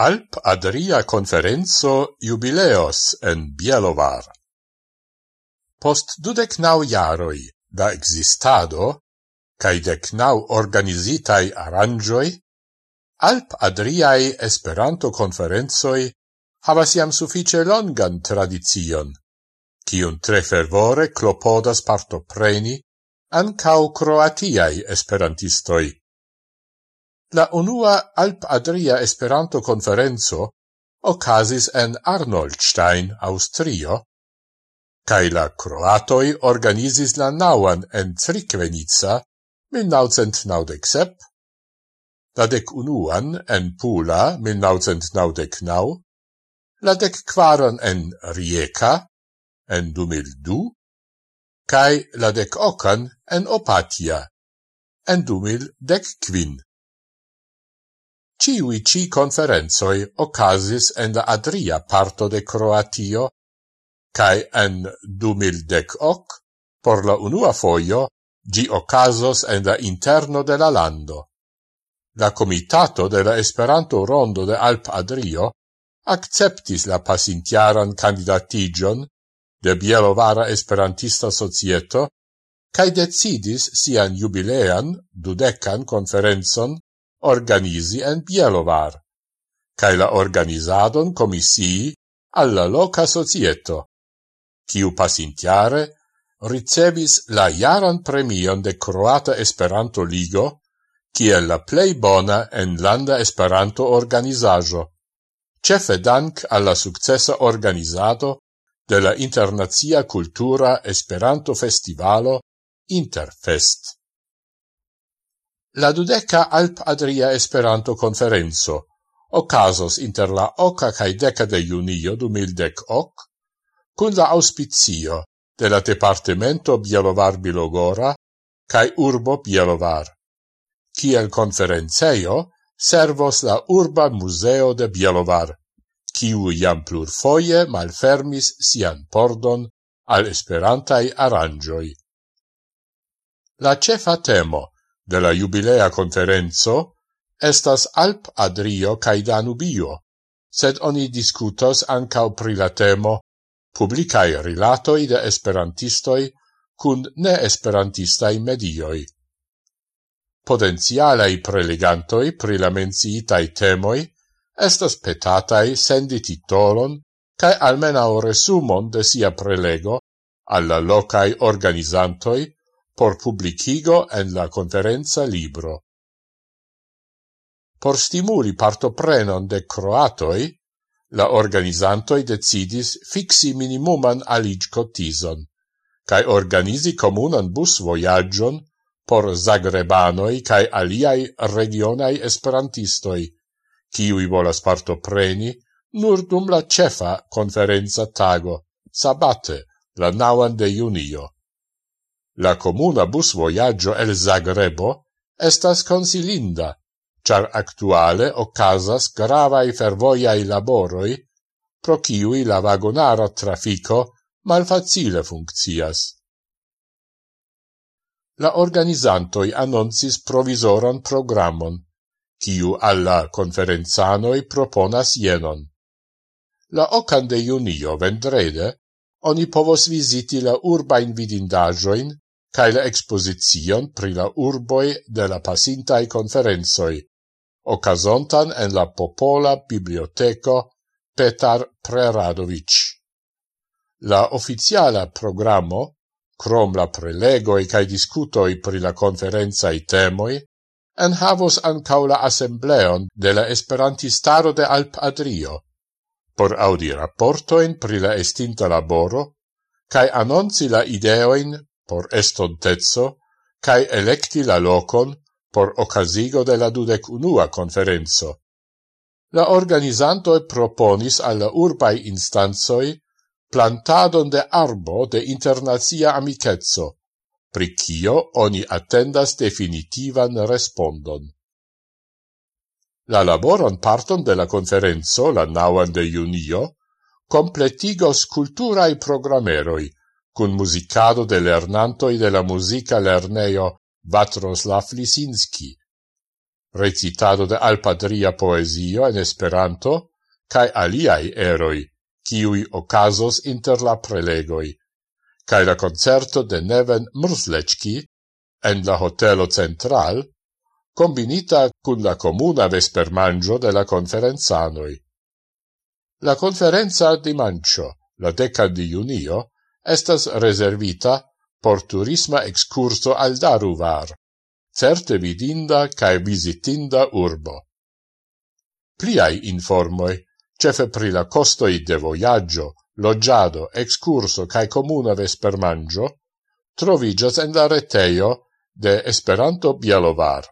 Alp Adria Conferenzo Jubileos en Bielovar. Post dudec nau jaroi da existado, cae dec nau organizitai aranjoi, Alp Adriae Esperanto Conferenzoi havas iam suffice longan tradizion, cium tre fervore clopodas partopreni ancau croatiae esperantistoi. La unua Alp-Adria Esperanto conferenzo ocasis en Arnoldstein, Austrio, cae la Croatoi organizis la nauan en Cricvenica 1997, la dec unuan en Pula 1999, la dec quaran en Rijeka en 2002, cae la dec ocan en Opatia en 2015. Ciui ci conferenzoi ocasis en la adria parto de Croatio, cae en 2018, por la unua foio, gi ocasos en la interno de la lando. La Comitato de la Esperanto Rondo de Alp Adrio acceptis la pasintiaran candidatigion de Bielovara Esperantista Societo cae decidis sian jubilean dudecan conferenzon organizi en Bielovar, cae la organizadon comissii alla loca societo, kiu pasintiare ricevis la jaran premion de Croata Esperanto Ligo, ciel la plei bona en landa Esperanto organizajo, cefe dank alla successa organizado de la Internazia Cultura Esperanto Festivalo Interfest la dudeca Alp Adria Esperanto Conferenzo ocasos inter la oca cae deca de junio du mildec hoc, cun la auspizio de la Departamento Bielovar Bilogora cae Urbo Bielovar. Ciel conferenceio servos la Urba Museo de Bielovar, ciu iam plurfoie malfermis sian pordon al esperantai aranjoi. La cefa temo de la jubilea conferenzo estas Alp Adrio cae Danubio, sed oni discutos ancau pri la temo publicae rilatoi de esperantistoi cun ne-esperantistai medioi. Potenzialei prelegantoi pri la menciitai temoi estas petatai sendi titolon cae almenau resumon de sia prelego alla lokaj organizantoi por publicigo en la conferenza libro. Por stimuli partoprenon de croatoi, la organizantoi decidis fixi minimuman alig cotison, cae organizi comunan bus voyagion por zagrebanoi cae aliai regionai esperantistoi, ciui volas partopreni nur dum la cefa conferenza tago, sabate, la nauan de junio. La comuna bus voyaggio el Zagrebo estas consilinda, char actuale ocasas gravai fervoiai laboroi, pro ciui la vagonara trafico malfacile funccias. La organizantoi annoncis provisoran programmon, ciu alla conferenzanoi proponas jenon. La ocan de junio vendrede oni povos visiti la urbain vidindajoin cae la exposizion pri la urboi de la pasintai conferenzoi, ocasontan en la Popola Biblioteco Petar Preradovic. La oficiala programo, crom la prelegoi cae discutoi pri la conferenzai temoi, en havos ancau la assembleon de la Esperantistaro de Alp Adrio, por audi rapportoin pri la estinta laboro, cae annonci la ideoin por estontezzo, cae electi la locon por ocasigo de la dudec unua conferenzo. La organizantoi proponis alla urbai instanzoi plantadon de arbo de internazia amicetso, pri cio oni attendas definitivan respondon. La laboron parton de la conferenzo la nauan de junio completigos culturai programeroi, cun musicado de lernantoi de la musica lerneo Vatroslav Lisinski, recitado de alpadria poesio en Esperanto, cae aliai eroi, ciui ocasos inter la prelegoi, cae la concerto de Neven Mrzlecki en la Hotelo Central, combinita cun la comuna vespermangio de la conferenzanoi. La conferenza di mancio, la deca di junio, estas reservita por turisma excurso al Daruvar, certe vidinda cae visitinda urbo. Pliai informoi, cefe pri la costoi de voyaggio, loggiado, excurso cae comuna vespermangio, trovigas en la reteio de Esperanto Bielovar,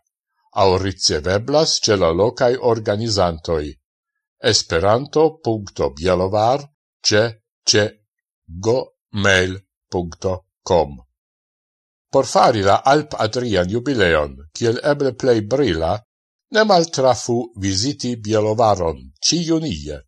au riceveblas ce la locai organizantoi. Esperanto.bielovar ce ce go mail.com. Por fari la Alp Adrian jubileon, kiel eble plei brila, ne maltrafu visiti Bielovaron, ci junie.